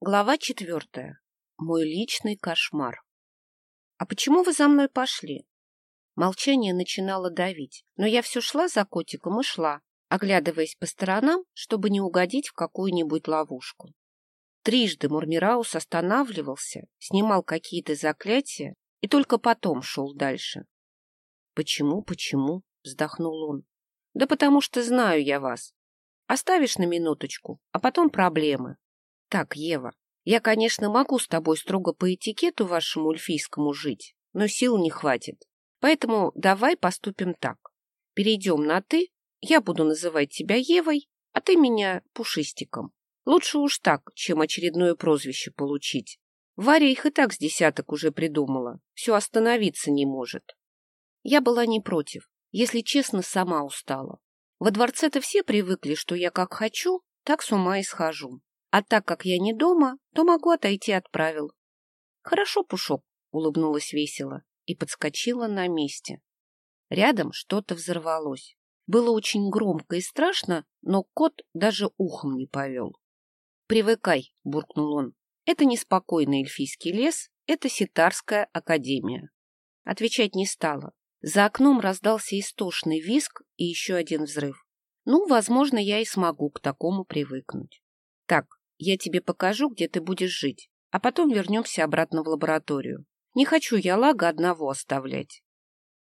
Глава четвертая. Мой личный кошмар. «А почему вы за мной пошли?» Молчание начинало давить, но я все шла за котиком и шла, оглядываясь по сторонам, чтобы не угодить в какую-нибудь ловушку. Трижды Мурмираус останавливался, снимал какие-то заклятия и только потом шел дальше. «Почему, почему?» — вздохнул он. «Да потому что знаю я вас. Оставишь на минуточку, а потом проблемы. Так, Ева, я, конечно, могу с тобой строго по этикету вашему эльфийскому жить, но сил не хватит. Поэтому давай поступим так. Перейдем на «ты», я буду называть тебя Евой, а ты меня Пушистиком. Лучше уж так, чем очередное прозвище получить. Варя их и так с десяток уже придумала, все остановиться не может. Я была не против, если честно, сама устала. Во дворце-то все привыкли, что я как хочу, так с ума и схожу. А так как я не дома, то могу отойти от правил. — Хорошо, Пушок, — улыбнулась весело и подскочила на месте. Рядом что-то взорвалось. Было очень громко и страшно, но кот даже ухом не повел. — Привыкай, — буркнул он. — Это неспокойный эльфийский лес, это ситарская академия. Отвечать не стала. За окном раздался истошный визг и еще один взрыв. Ну, возможно, я и смогу к такому привыкнуть. Так, я тебе покажу, где ты будешь жить, а потом вернемся обратно в лабораторию. Не хочу я Лага одного оставлять.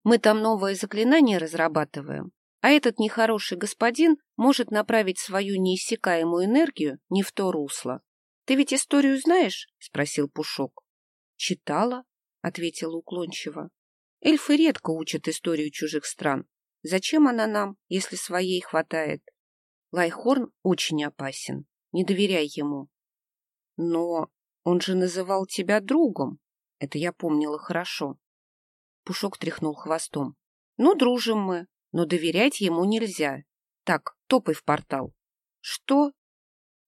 Мы там новое заклинание разрабатываем, а этот нехороший господин может направить свою неиссякаемую энергию не в то русло. Ты ведь историю знаешь? — спросил Пушок. — Читала, — ответила уклончиво. Эльфы редко учат историю чужих стран. Зачем она нам, если своей хватает? Лайхорн очень опасен. Не доверяй ему. Но он же называл тебя другом. Это я помнила хорошо. Пушок тряхнул хвостом. Ну, дружим мы, но доверять ему нельзя. Так, топай в портал. Что?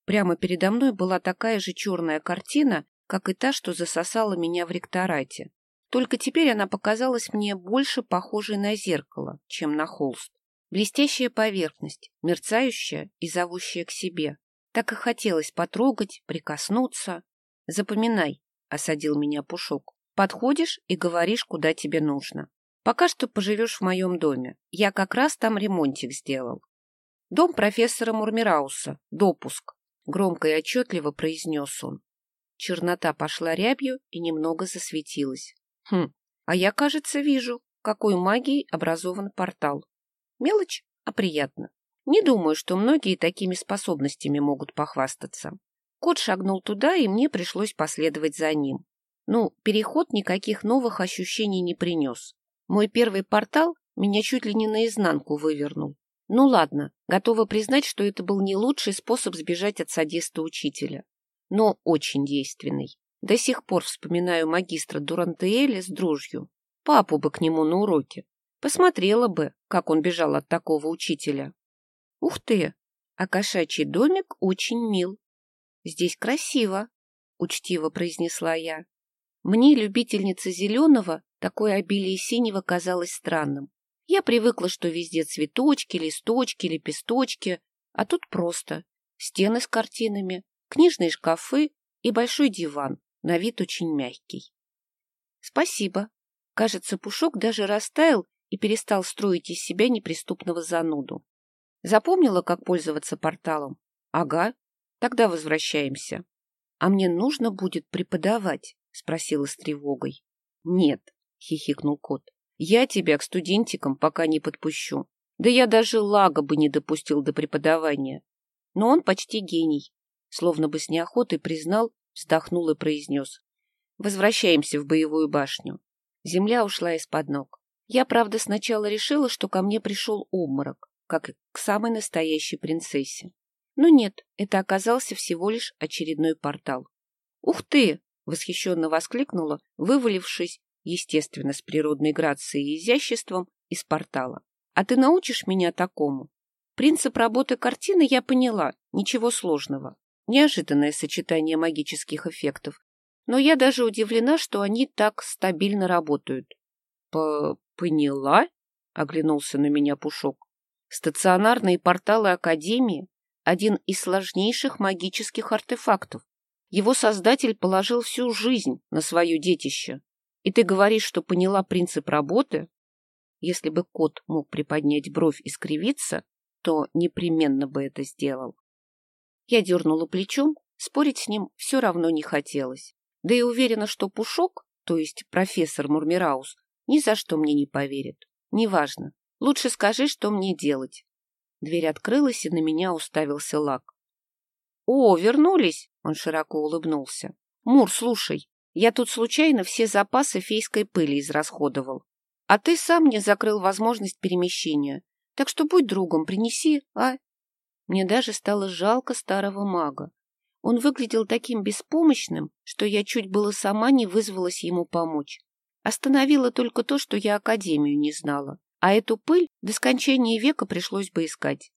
Прямо передо мной была такая же черная картина, как и та, что засосала меня в ректорате. Только теперь она показалась мне больше похожей на зеркало, чем на холст. Блестящая поверхность, мерцающая и зовущая к себе. Так и хотелось потрогать, прикоснуться. Запоминай, — осадил меня Пушок. Подходишь и говоришь, куда тебе нужно. Пока что поживешь в моем доме. Я как раз там ремонтик сделал. Дом профессора Мурмирауса. Допуск. Громко и отчетливо произнес он. Чернота пошла рябью и немного засветилась. Хм, а я, кажется, вижу, какой магией образован портал. Мелочь, а приятно. Не думаю, что многие такими способностями могут похвастаться. Кот шагнул туда, и мне пришлось последовать за ним. Ну, переход никаких новых ощущений не принес. Мой первый портал меня чуть ли не наизнанку вывернул. Ну ладно, готова признать, что это был не лучший способ сбежать от садиста учителя, но очень действенный. До сих пор вспоминаю магистра Дурантеэля с дружью. Папу бы к нему на уроке. Посмотрела бы, как он бежал от такого учителя. Ух ты, а кошачий домик очень мил. Здесь красиво, учтиво произнесла я. Мне, любительница зеленого, такое обилие синего казалось странным. Я привыкла, что везде цветочки, листочки, лепесточки, а тут просто стены с картинами, книжные шкафы и большой диван, на вид очень мягкий. Спасибо. Кажется, Пушок даже растаял и перестал строить из себя неприступного зануду. Запомнила, как пользоваться порталом? Ага. Тогда возвращаемся. А мне нужно будет преподавать, спросила с тревогой. Нет, хихикнул кот. Я тебя к студентикам пока не подпущу. Да я даже лага бы не допустил до преподавания. Но он почти гений. Словно бы с неохотой признал, вздохнул и произнес. Возвращаемся в боевую башню. Земля ушла из-под ног. Я, правда, сначала решила, что ко мне пришел обморок как к самой настоящей принцессе. Но нет, это оказался всего лишь очередной портал. «Ух ты!» — восхищенно воскликнула, вывалившись, естественно, с природной грацией и изяществом, из портала. «А ты научишь меня такому?» Принцип работы картины я поняла, ничего сложного. Неожиданное сочетание магических эффектов. Но я даже удивлена, что они так стабильно работают. — Поняла? — оглянулся на меня Пушок. Стационарные порталы Академии – один из сложнейших магических артефактов. Его создатель положил всю жизнь на свое детище. И ты говоришь, что поняла принцип работы? Если бы кот мог приподнять бровь и скривиться, то непременно бы это сделал. Я дернула плечом, спорить с ним все равно не хотелось. Да и уверена, что Пушок, то есть профессор Мурмираус, ни за что мне не поверит. Неважно. Лучше скажи, что мне делать. Дверь открылась, и на меня уставился лак. «О, вернулись!» — он широко улыбнулся. «Мур, слушай, я тут случайно все запасы фейской пыли израсходовал. А ты сам мне закрыл возможность перемещения. Так что будь другом, принеси, а?» Мне даже стало жалко старого мага. Он выглядел таким беспомощным, что я чуть было сама не вызвалась ему помочь. Остановило только то, что я Академию не знала, а эту пыль до скончания века пришлось бы искать.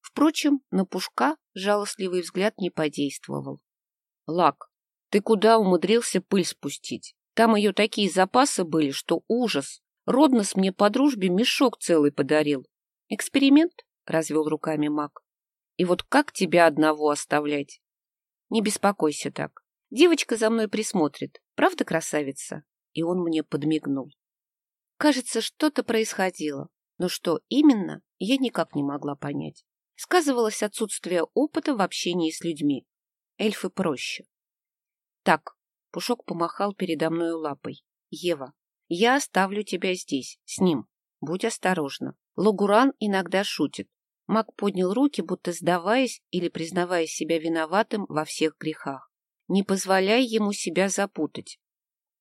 Впрочем, на Пушка жалостливый взгляд не подействовал. — Лак, ты куда умудрился пыль спустить? Там ее такие запасы были, что ужас. Роднос мне по дружбе мешок целый подарил. — Эксперимент? — развел руками маг. — И вот как тебя одного оставлять? — Не беспокойся так. Девочка за мной присмотрит. Правда, красавица? И он мне подмигнул. Кажется, что-то происходило, но что именно, я никак не могла понять сказывалось отсутствие опыта в общении с людьми. Эльфы проще. Так, Пушок помахал передо мной лапой. Ева, я оставлю тебя здесь, с ним. Будь осторожна. Логуран иногда шутит. Маг поднял руки, будто сдаваясь или признавая себя виноватым во всех грехах. Не позволяй ему себя запутать.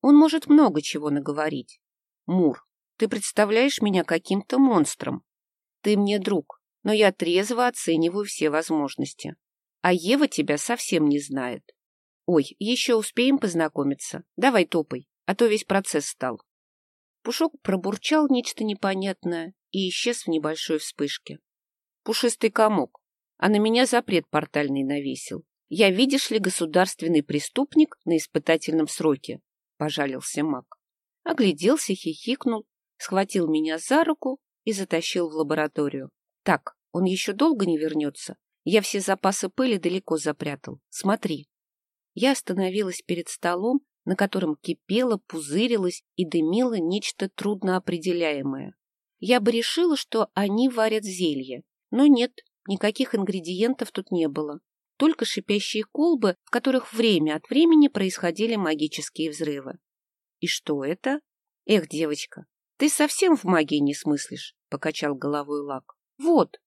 Он может много чего наговорить. Мур, ты представляешь меня каким-то монстром. Ты мне друг, но я трезво оцениваю все возможности. А Ева тебя совсем не знает. Ой, еще успеем познакомиться. Давай топай, а то весь процесс стал. Пушок пробурчал нечто непонятное и исчез в небольшой вспышке. Пушистый комок, а на меня запрет портальный навесил. Я, видишь ли, государственный преступник на испытательном сроке, — пожалился маг. Огляделся, хихикнул, схватил меня за руку и затащил в лабораторию. Так, он еще долго не вернется. Я все запасы пыли далеко запрятал. Смотри. Я остановилась перед столом, на котором кипело, пузырилось и дымило нечто трудноопределяемое. Я бы решила, что они варят зелье, но нет, никаких ингредиентов тут не было. Только шипящие колбы, в которых время от времени происходили магические взрывы. И что это? Эх, девочка, ты совсем в магии не смыслишь, покачал головой Лак. Вот,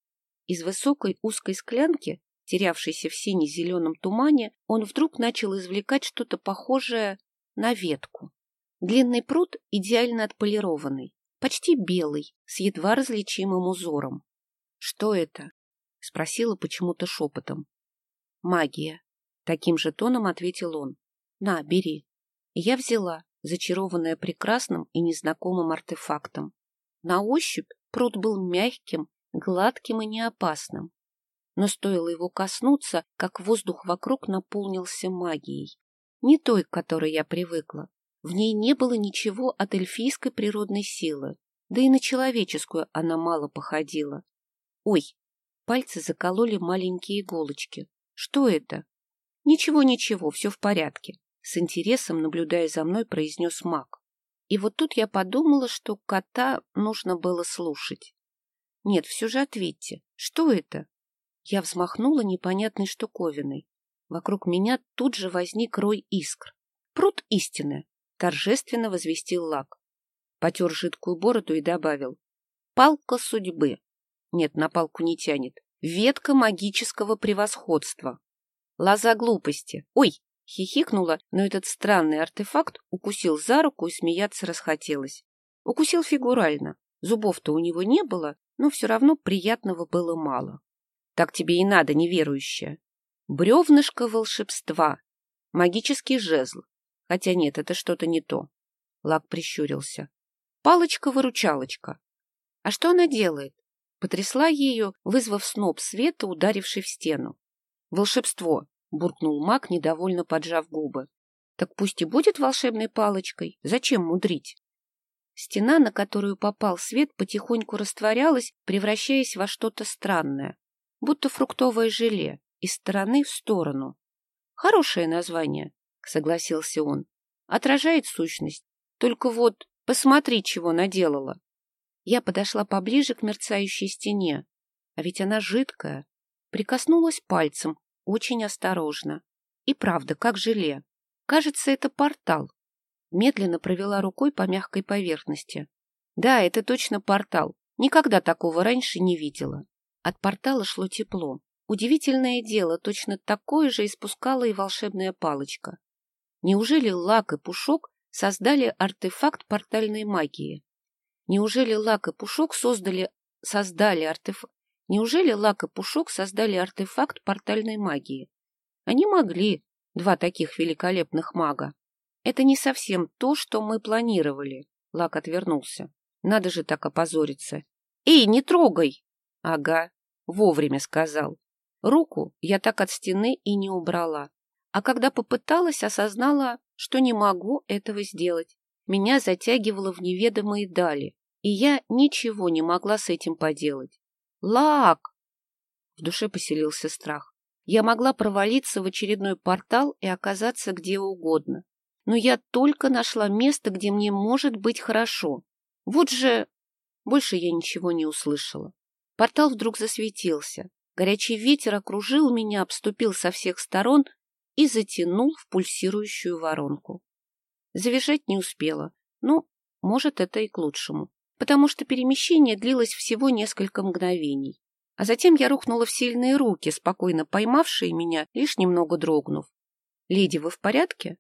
из высокой узкой склянки, терявшейся в сине-зеленом тумане, он вдруг начал извлекать что-то похожее на ветку. Длинный пруд идеально отполированный, почти белый, с едва различимым узором. — Что это? — спросила почему-то шепотом. — Магия. Таким же тоном ответил он. — На, бери. Я взяла, зачарованная прекрасным и незнакомым артефактом. На ощупь пруд был мягким гладким и неопасным. Но стоило его коснуться, как воздух вокруг наполнился магией. Не той, к которой я привыкла. В ней не было ничего от эльфийской природной силы, да и на человеческую она мало походила. Ой, пальцы закололи маленькие иголочки. Что это? Ничего-ничего, все в порядке. С интересом, наблюдая за мной, произнес маг. И вот тут я подумала, что кота нужно было слушать. Нет, все же ответьте. Что это? Я взмахнула непонятной штуковиной. Вокруг меня тут же возник рой искр. Пруд истины, торжественно возвестил лак. Потер жидкую бороду и добавил. Палка судьбы. Нет, на палку не тянет. Ветка магического превосходства. Лоза глупости. Ой, хихикнула, но этот странный артефакт укусил за руку и смеяться расхотелось. Укусил фигурально. Зубов-то у него не было, но все равно приятного было мало. Так тебе и надо, неверующая. Бревнышко волшебства, магический жезл. Хотя нет, это что-то не то. Лак прищурился. Палочка-выручалочка. А что она делает? Потрясла ею, вызвав сноп света, ударивший в стену. Волшебство, буркнул маг, недовольно поджав губы. Так пусть и будет волшебной палочкой. Зачем мудрить? Стена, на которую попал свет, потихоньку растворялась, превращаясь во что-то странное, будто фруктовое желе, из стороны в сторону. Хорошее название, согласился он. Отражает сущность. Только вот посмотри, чего наделала. Я подошла поближе к мерцающей стене. А ведь она жидкая. Прикоснулась пальцем, очень осторожно. И правда, как желе. Кажется, это портал. Медленно провела рукой по мягкой поверхности. Да, это точно портал. Никогда такого раньше не видела. От портала шло тепло. Удивительное дело, точно такое же испускала и волшебная палочка. Неужели лак и пушок создали артефакт портальной магии? Неужели лак и пушок создали, создали артефакт? Неужели лак и пушок создали артефакт портальной магии? Они могли, два таких великолепных мага. Это не совсем то, что мы планировали. Лак отвернулся. Надо же так опозориться. Эй, не трогай! Ага, вовремя сказал. Руку я так от стены и не убрала. А когда попыталась, осознала, что не могу этого сделать. Меня затягивало в неведомые дали, и я ничего не могла с этим поделать. Лак! В душе поселился страх. Я могла провалиться в очередной портал и оказаться где угодно. Но я только нашла место, где мне может быть хорошо. Вот же... Больше я ничего не услышала. Портал вдруг засветился. Горячий ветер окружил меня, обступил со всех сторон и затянул в пульсирующую воронку. Завизжать не успела. Ну, может, это и к лучшему, потому что перемещение длилось всего несколько мгновений. А затем я рухнула в сильные руки, спокойно поймавшие меня, лишь немного дрогнув. «Леди, вы в порядке?»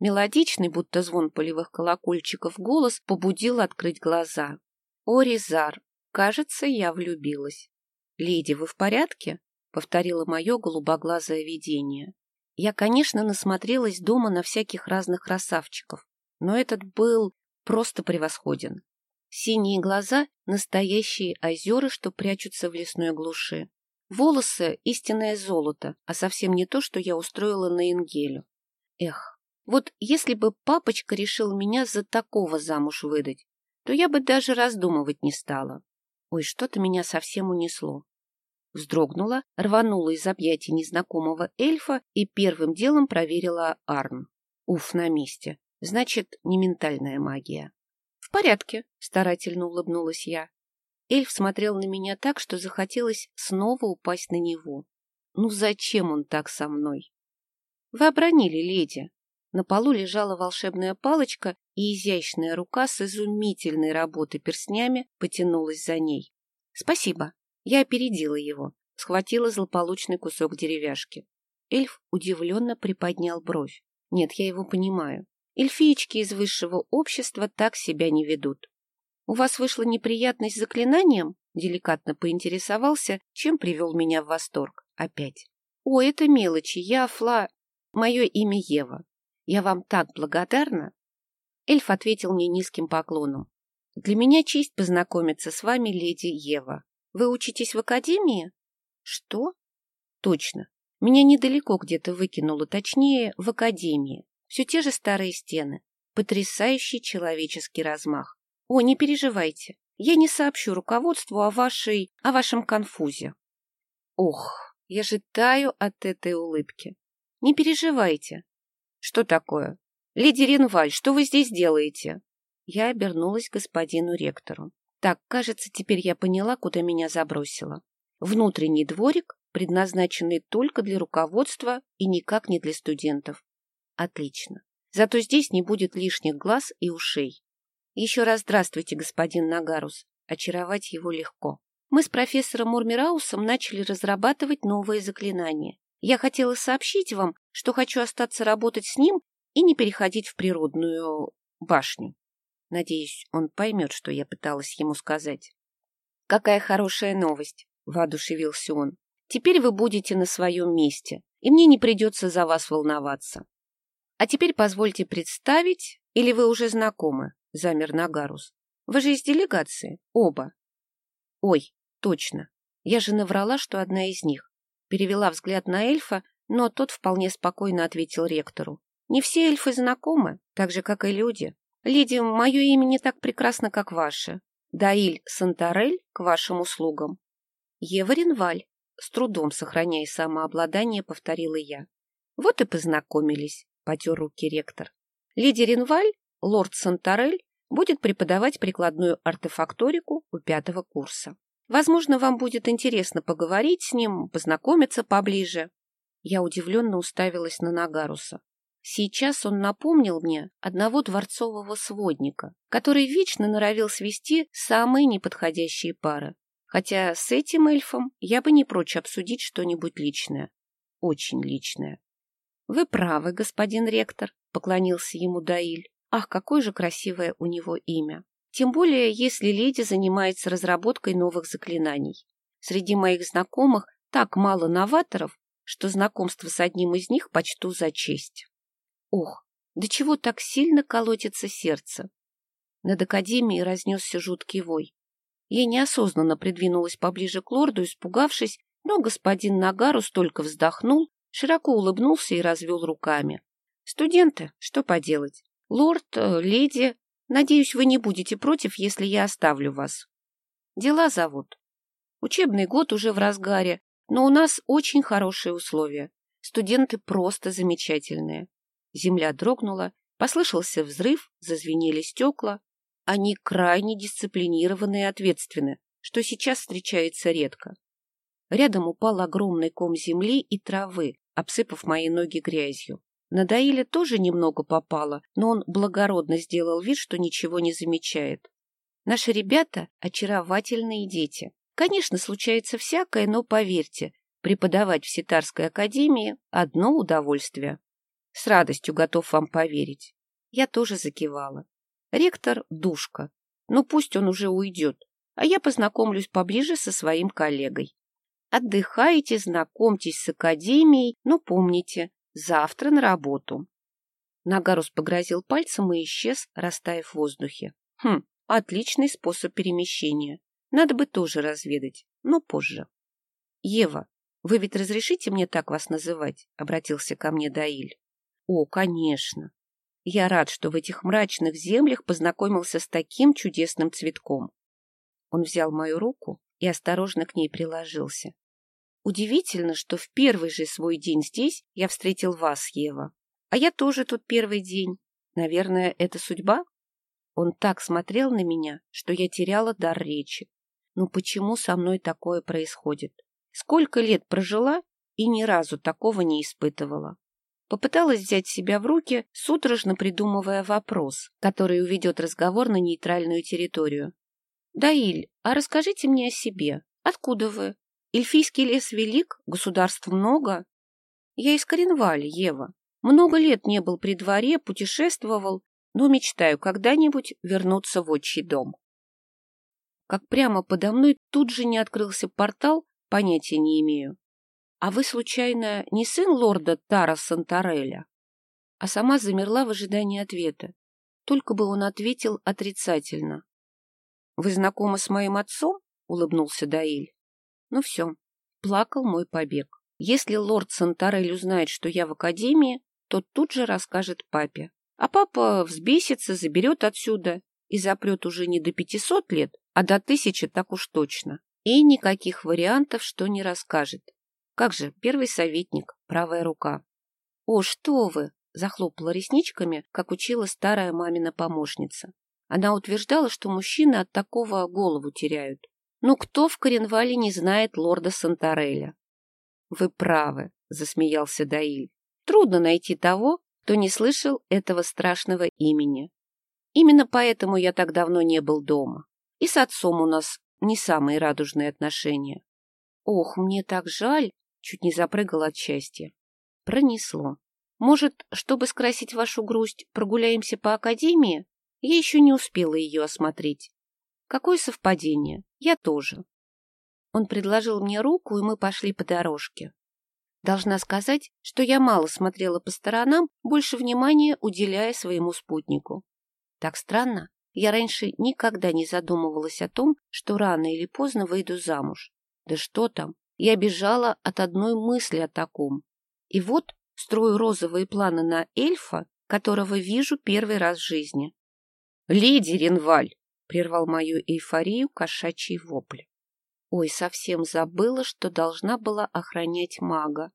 Мелодичный, будто звон полевых колокольчиков, голос побудил открыть глаза. «О, Резар, кажется, я влюбилась». «Леди, вы в порядке?» — повторило мое голубоглазое видение. Я, конечно, насмотрелась дома на всяких разных красавчиков, но этот был просто превосходен. Синие глаза — настоящие озера, что прячутся в лесной глуши. Волосы — истинное золото, а совсем не то, что я устроила на Ингелю. Эх, вот если бы папочка решил меня за такого замуж выдать, то я бы даже раздумывать не стала. Ой, что-то меня совсем унесло. Вздрогнула, рванула из объятий незнакомого эльфа и первым делом проверила Арн. Уф, на месте. Значит, не ментальная магия порядке, — старательно улыбнулась я. Эльф смотрел на меня так, что захотелось снова упасть на него. Ну зачем он так со мной? Вы обронили, леди. На полу лежала волшебная палочка, и изящная рука с изумительной работой перстнями потянулась за ней. Спасибо. Я опередила его, схватила злополучный кусок деревяшки. Эльф удивленно приподнял бровь. Нет, я его понимаю. Эльфиечки из высшего общества так себя не ведут. У вас вышла неприятность с заклинанием? Деликатно поинтересовался, чем привел меня в восторг. Опять. О, это мелочи, я Фла... Мое имя Ева. Я вам так благодарна. Эльф ответил мне низким поклоном. Для меня честь познакомиться с вами, леди Ева. Вы учитесь в академии? Что? Точно. Меня недалеко где-то выкинуло, точнее, в академии. Все те же старые стены. Потрясающий человеческий размах. О, не переживайте. Я не сообщу руководству о вашей... о вашем конфузе. Ох, я же таю от этой улыбки. Не переживайте. Что такое? Леди Ренваль, что вы здесь делаете? Я обернулась к господину ректору. Так, кажется, теперь я поняла, куда меня забросило. Внутренний дворик, предназначенный только для руководства и никак не для студентов. Отлично. Зато здесь не будет лишних глаз и ушей. Еще раз здравствуйте, господин Нагарус. Очаровать его легко. Мы с профессором Мурмираусом начали разрабатывать новые заклинания. Я хотела сообщить вам, что хочу остаться работать с ним и не переходить в природную башню. Надеюсь, он поймет, что я пыталась ему сказать. «Какая хорошая новость!» — воодушевился он. «Теперь вы будете на своем месте, и мне не придется за вас волноваться. А теперь позвольте представить, или вы уже знакомы, замер Нагарус. Вы же из делегации, оба. Ой, точно. Я же наврала, что одна из них. Перевела взгляд на эльфа, но тот вполне спокойно ответил ректору. Не все эльфы знакомы, так же, как и люди. Леди, мое имя не так прекрасно, как ваше. Даиль Сантарель к вашим услугам. Ева Ренваль, с трудом сохраняя самообладание, повторила я. Вот и познакомились, потер руки ректор. Леди Ренваль, лорд Сантарель, будет преподавать прикладную артефакторику у пятого курса. Возможно, вам будет интересно поговорить с ним, познакомиться поближе. Я удивленно уставилась на Нагаруса. Сейчас он напомнил мне одного дворцового сводника, который вечно норовил свести самые неподходящие пары. Хотя с этим эльфом я бы не прочь обсудить что-нибудь личное. Очень личное. — Вы правы, господин ректор, — поклонился ему Даиль. Ах, какое же красивое у него имя. Тем более, если леди занимается разработкой новых заклинаний. Среди моих знакомых так мало новаторов, что знакомство с одним из них почту за честь. Ох, до чего так сильно колотится сердце? Над академией разнесся жуткий вой. Я неосознанно придвинулась поближе к лорду, испугавшись, но господин Нагарус только вздохнул, широко улыбнулся и развел руками. «Студенты, что поделать? Лорд, э, леди, надеюсь, вы не будете против, если я оставлю вас. Дела зовут. Учебный год уже в разгаре, но у нас очень хорошие условия. Студенты просто замечательные. Земля дрогнула, послышался взрыв, зазвенели стекла. Они крайне дисциплинированы и ответственны, что сейчас встречается редко. Рядом упал огромный ком земли и травы, обсыпав мои ноги грязью. На Даиля тоже немного попало, но он благородно сделал вид, что ничего не замечает. Наши ребята — очаровательные дети. Конечно, случается всякое, но поверьте, преподавать в Ситарской академии — одно удовольствие. С радостью готов вам поверить. Я тоже закивала. Ректор — душка. Ну, пусть он уже уйдет, а я познакомлюсь поближе со своим коллегой. Отдыхайте, знакомьтесь с академией, но помните, завтра на работу. Нагарус погрозил пальцем и исчез, растаяв в воздухе. Хм, отличный способ перемещения. Надо бы тоже разведать, но позже. Ева, вы ведь разрешите мне так вас называть? Обратился ко мне Даиль. О, конечно. Я рад, что в этих мрачных землях познакомился с таким чудесным цветком. Он взял мою руку и осторожно к ней приложился. Удивительно, что в первый же свой день здесь я встретил вас, Ева. А я тоже тут первый день. Наверное, это судьба? Он так смотрел на меня, что я теряла дар речи. Ну почему со мной такое происходит? Сколько лет прожила и ни разу такого не испытывала. Попыталась взять себя в руки, судорожно придумывая вопрос, который уведет разговор на нейтральную территорию. «Даиль, а расскажите мне о себе. Откуда вы? Эльфийский лес велик, государств много. Я из Коренвали, Ева. Много лет не был при дворе, путешествовал, но мечтаю когда-нибудь вернуться в отчий дом». Как прямо подо мной тут же не открылся портал, понятия не имею. «А вы, случайно, не сын лорда Тара Сантареля?» А сама замерла в ожидании ответа. Только бы он ответил отрицательно. «Вы знакомы с моим отцом?» — улыбнулся Даиль. «Ну все, плакал мой побег. Если лорд Сантарель узнает, что я в академии, то тут же расскажет папе. А папа взбесится, заберет отсюда и запрет уже не до пятисот лет, а до тысячи так уж точно. И никаких вариантов, что не расскажет. Как же, первый советник, правая рука. — О, что вы! — захлопала ресничками, как учила старая мамина помощница. Она утверждала, что мужчины от такого голову теряют. Ну, кто в Коренвале не знает лорда Сантареля? — Вы правы, — засмеялся Даиль. — Трудно найти того, кто не слышал этого страшного имени. Именно поэтому я так давно не был дома. И с отцом у нас не самые радужные отношения. Ох, мне так жаль, Чуть не запрыгал от счастья. Пронесло. Может, чтобы скрасить вашу грусть, прогуляемся по академии? Я еще не успела ее осмотреть. Какое совпадение. Я тоже. Он предложил мне руку, и мы пошли по дорожке. Должна сказать, что я мало смотрела по сторонам, больше внимания уделяя своему спутнику. Так странно, я раньше никогда не задумывалась о том, что рано или поздно выйду замуж. Да что там, я бежала от одной мысли о таком. И вот строю розовые планы на эльфа, которого вижу первый раз в жизни. — Леди Ренваль! — прервал мою эйфорию кошачий вопль. Ой, совсем забыла, что должна была охранять мага.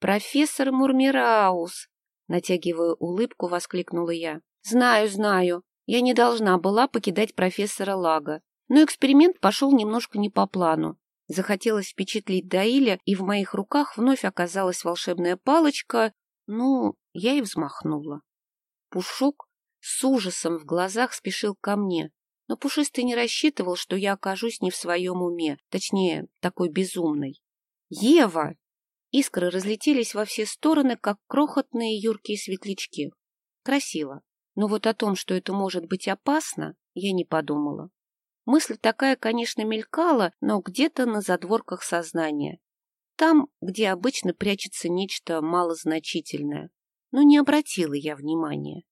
Профессор Мурмираус! Натягивая улыбку, воскликнула я. Знаю, знаю. Я не должна была покидать профессора Лага. Но эксперимент пошел немножко не по плану. Захотелось впечатлить Даиля, и в моих руках вновь оказалась волшебная палочка. Ну, я и взмахнула. Пушок с ужасом в глазах спешил ко мне, но Пушистый не рассчитывал, что я окажусь не в своем уме, точнее, такой безумной. «Ева!» Искры разлетелись во все стороны, как крохотные юркие светлячки. Красиво. Но вот о том, что это может быть опасно, я не подумала. Мысль такая, конечно, мелькала, но где-то на задворках сознания. Там, где обычно прячется нечто малозначительное. Но не обратила я внимания.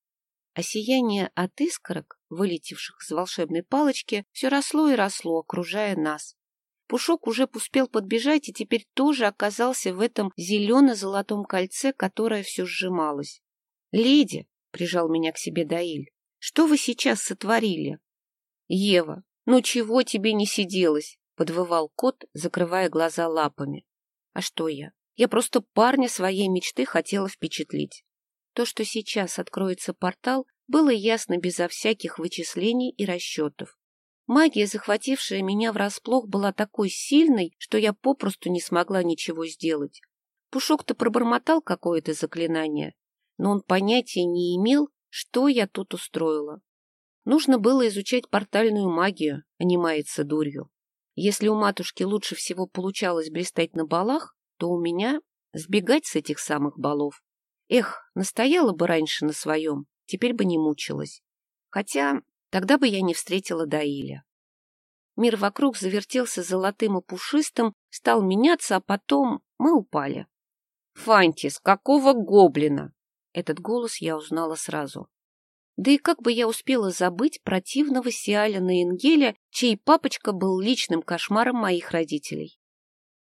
А сияние от искорок, вылетевших из волшебной палочки, все росло и росло, окружая нас. Пушок уже успел подбежать и теперь тоже оказался в этом зелено-золотом кольце, которое все сжималось. — Леди! — прижал меня к себе Даиль. — Что вы сейчас сотворили? — Ева, ну чего тебе не сиделось? — подвывал кот, закрывая глаза лапами. — А что я? Я просто парня своей мечты хотела впечатлить. То, что сейчас откроется портал, было ясно безо всяких вычислений и расчетов. Магия, захватившая меня врасплох, была такой сильной, что я попросту не смогла ничего сделать. Пушок-то пробормотал какое-то заклинание, но он понятия не имел, что я тут устроила. Нужно было изучать портальную магию, а не маяться дурью. Если у матушки лучше всего получалось блистать на балах, то у меня сбегать с этих самых балов. Эх, настояла бы раньше на своем, теперь бы не мучилась. Хотя тогда бы я не встретила Даиля. Мир вокруг завертелся золотым и пушистым, стал меняться, а потом мы упали. «Фантис, какого гоблина?» Этот голос я узнала сразу. Да и как бы я успела забыть противного Сиаля Наенгеля, чей папочка был личным кошмаром моих родителей.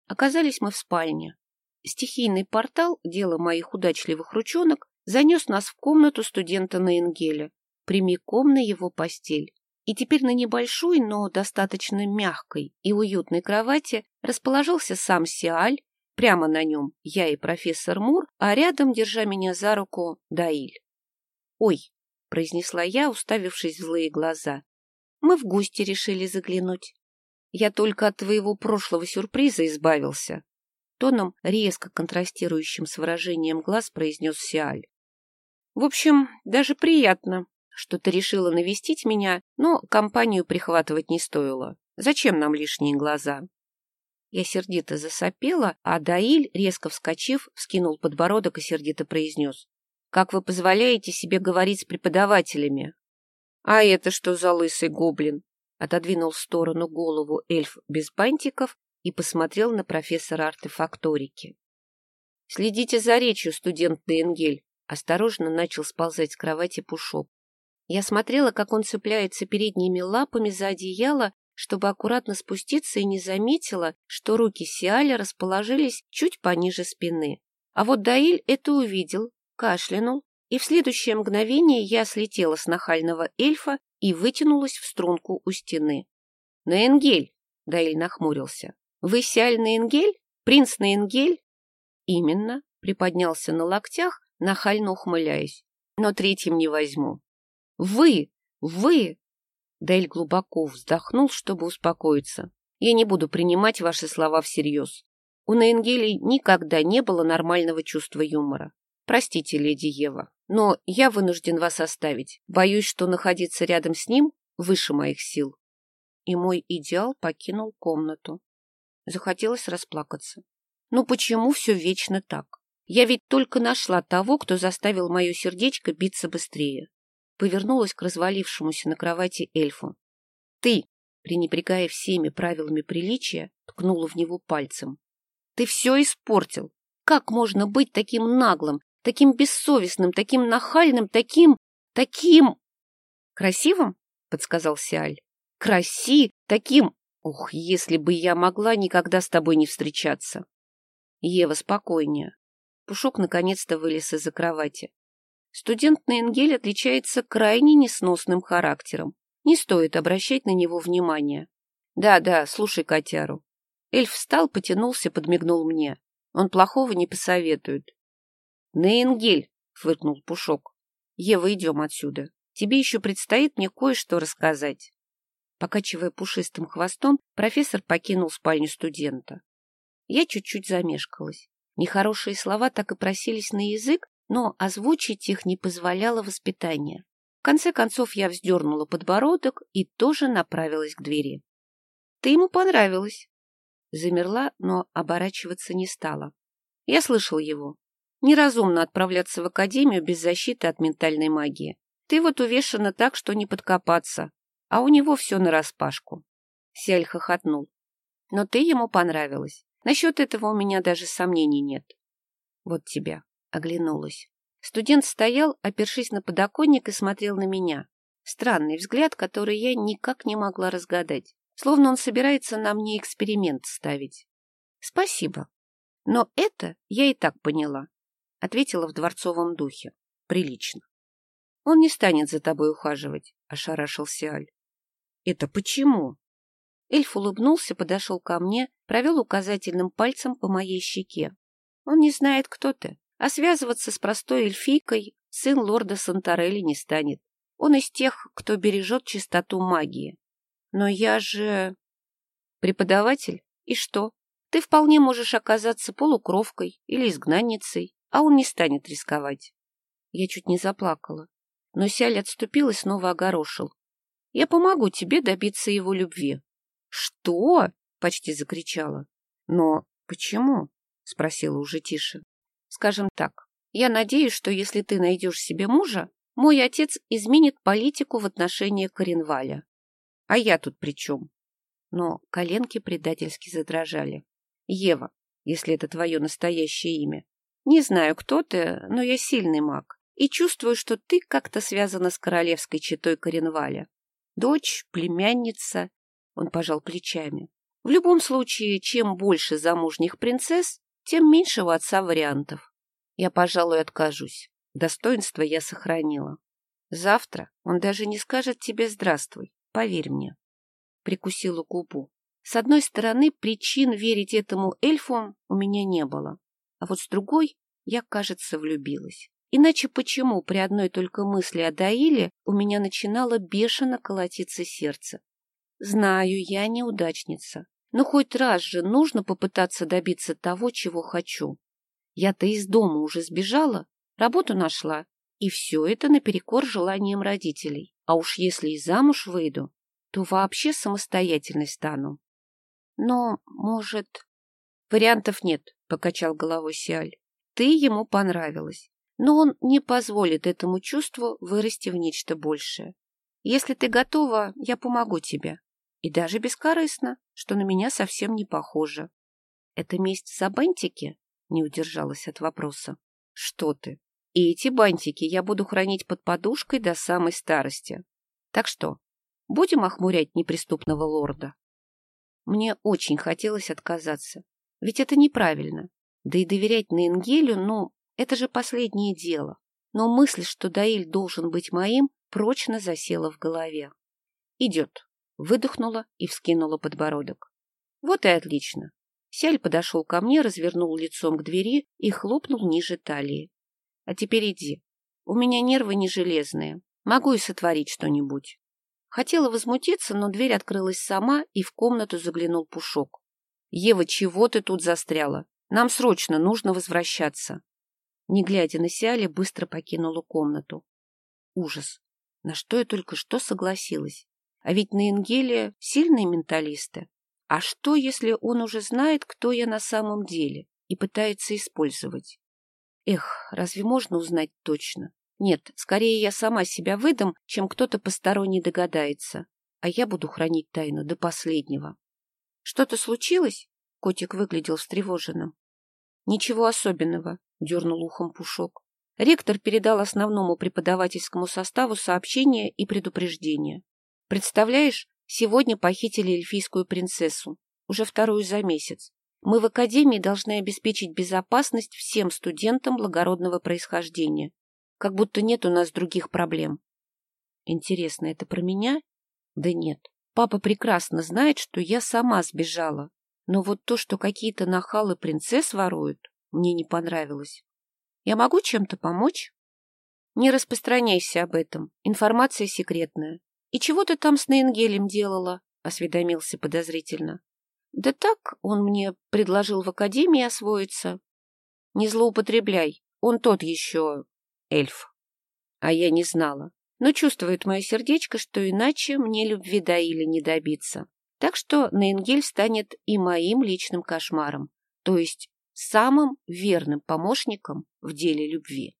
Оказались мы в спальне. Стихийный портал, дело моих удачливых ручонок, занес нас в комнату студента на Энгеле, прямиком на его постель. И теперь на небольшой, но достаточно мягкой и уютной кровати расположился сам Сиаль, прямо на нем я и профессор Мур, а рядом, держа меня за руку, Даиль. «Ой», — произнесла я, уставившись в злые глаза, — «мы в гости решили заглянуть. Я только от твоего прошлого сюрприза избавился тоном, резко контрастирующим с выражением глаз, произнес Сиаль. В общем, даже приятно, что ты решила навестить меня, но компанию прихватывать не стоило. Зачем нам лишние глаза? Я сердито засопела, а Даиль, резко вскочив, вскинул подбородок и сердито произнес. «Как вы позволяете себе говорить с преподавателями?» «А это что за лысый гоблин?» Отодвинул в сторону голову эльф без бантиков и посмотрел на профессора артефакторики. «Следите за речью, студент Денгель!» Осторожно начал сползать с кровати Пушок. Я смотрела, как он цепляется передними лапами за одеяло, чтобы аккуратно спуститься, и не заметила, что руки Сиаля расположились чуть пониже спины. А вот Даиль это увидел, кашлянул, и в следующее мгновение я слетела с нахального эльфа и вытянулась в струнку у стены. «Наэнгель!» — Даиль нахмурился. Вы Сиаль Наингель? Принц Наингель? Именно, приподнялся на локтях, нахально ухмыляясь. Но третьим не возьму. Вы! Вы! Дель глубоко вздохнул, чтобы успокоиться. Я не буду принимать ваши слова всерьез. У Наингелей никогда не было нормального чувства юмора. Простите, леди Ева, но я вынужден вас оставить. Боюсь, что находиться рядом с ним выше моих сил. И мой идеал покинул комнату. Захотелось расплакаться. Ну почему все вечно так? Я ведь только нашла того, кто заставил мое сердечко биться быстрее. Повернулась к развалившемуся на кровати эльфу. Ты, пренебрегая всеми правилами приличия, ткнула в него пальцем. Ты все испортил. Как можно быть таким наглым, таким бессовестным, таким нахальным, таким... таким... Красивым? — подсказал Сиаль. Краси, таким... Ух, если бы я могла никогда с тобой не встречаться. Ева, спокойнее. Пушок наконец-то вылез из-за кровати. Студент на Энгель отличается крайне несносным характером. Не стоит обращать на него внимания. Да-да, слушай котяру. Эльф встал, потянулся, подмигнул мне. Он плохого не посоветует. Наингель, фыркнул Пушок. Ева, идем отсюда. Тебе еще предстоит мне кое-что рассказать. Покачивая пушистым хвостом, профессор покинул спальню студента. Я чуть-чуть замешкалась. Нехорошие слова так и просились на язык, но озвучить их не позволяло воспитание. В конце концов я вздернула подбородок и тоже направилась к двери. — Ты ему понравилась. Замерла, но оборачиваться не стала. Я слышал его. Неразумно отправляться в академию без защиты от ментальной магии. Ты вот увешана так, что не подкопаться, а у него все нараспашку. Сяль хохотнул. Но ты ему понравилась. Насчет этого у меня даже сомнений нет. Вот тебя. Оглянулась. Студент стоял, опершись на подоконник и смотрел на меня. Странный взгляд, который я никак не могла разгадать. Словно он собирается на мне эксперимент ставить. Спасибо. Но это я и так поняла. Ответила в дворцовом духе. Прилично. Он не станет за тобой ухаживать, ошарашился Аль. Это почему? Эльф улыбнулся, подошел ко мне, провел указательным пальцем по моей щеке. Он не знает, кто ты, а связываться с простой эльфийкой сын лорда Сантарелли не станет. Он из тех, кто бережет чистоту магии. Но я же... Преподаватель? И что? Ты вполне можешь оказаться полукровкой или изгнанницей, а он не станет рисковать. Я чуть не заплакала. Но Сяль отступил и снова огорошил. Я помогу тебе добиться его любви. Что? Почти закричала. Но почему? Спросила уже тише. Скажем так, я надеюсь, что если ты найдешь себе мужа, мой отец изменит политику в отношении Коренваля. А я тут при чем? Но коленки предательски задрожали. Ева, если это твое настоящее имя. Не знаю, кто ты, но я сильный маг. И чувствую, что ты как-то связана с королевской четой Коренваля. Дочь, племянница. Он пожал плечами. В любом случае, чем больше замужних принцесс, тем меньше у отца вариантов. Я, пожалуй, откажусь. Достоинство я сохранила. Завтра он даже не скажет тебе «здравствуй», поверь мне. Прикусила губу. С одной стороны, причин верить этому эльфу у меня не было. А вот с другой, я, кажется, влюбилась. Иначе почему при одной только мысли о Даиле у меня начинало бешено колотиться сердце? Знаю, я неудачница, но хоть раз же нужно попытаться добиться того, чего хочу. Я-то из дома уже сбежала, работу нашла, и все это наперекор желаниям родителей. А уж если и замуж выйду, то вообще самостоятельной стану. Но, может... Вариантов нет, — покачал головой Сиаль. Ты ему понравилась, но он не позволит этому чувству вырасти в нечто большее. Если ты готова, я помогу тебе. И даже бескорыстно, что на меня совсем не похоже. Это месть за бантики? Не удержалась от вопроса. Что ты? И эти бантики я буду хранить под подушкой до самой старости. Так что, будем охмурять неприступного лорда? Мне очень хотелось отказаться. Ведь это неправильно. Да и доверять Наингелю, ну, это же последнее дело. Но мысль, что Даиль должен быть моим, прочно засела в голове. Идет. Выдохнула и вскинула подбородок. Вот и отлично. Сяль подошел ко мне, развернул лицом к двери и хлопнул ниже талии. А теперь иди. У меня нервы не железные. Могу и сотворить что-нибудь. Хотела возмутиться, но дверь открылась сама, и в комнату заглянул Пушок. — Ева, чего ты тут застряла? Нам срочно нужно возвращаться. Не глядя на Сиали, быстро покинула комнату. Ужас. На что я только что согласилась? А ведь на Ингеле сильные менталисты. А что, если он уже знает, кто я на самом деле, и пытается использовать? Эх, разве можно узнать точно? Нет, скорее я сама себя выдам, чем кто-то посторонний догадается, а я буду хранить тайну до последнего. Что-то случилось? Котик выглядел встревоженным. Ничего особенного, дернул ухом Пушок. Ректор передал основному преподавательскому составу сообщение и предупреждение. Представляешь, сегодня похитили эльфийскую принцессу, уже вторую за месяц. Мы в академии должны обеспечить безопасность всем студентам благородного происхождения. Как будто нет у нас других проблем. Интересно, это про меня? Да нет. Папа прекрасно знает, что я сама сбежала. Но вот то, что какие-то нахалы принцесс воруют, мне не понравилось. Я могу чем-то помочь? Не распространяйся об этом. Информация секретная. И чего ты там с Нейнгелем делала? Осведомился подозрительно. Да так, он мне предложил в академии освоиться. Не злоупотребляй, он тот еще эльф. А я не знала. Но чувствует мое сердечко, что иначе мне любви до или не добиться. Так что Нейнгель станет и моим личным кошмаром, то есть самым верным помощником в деле любви.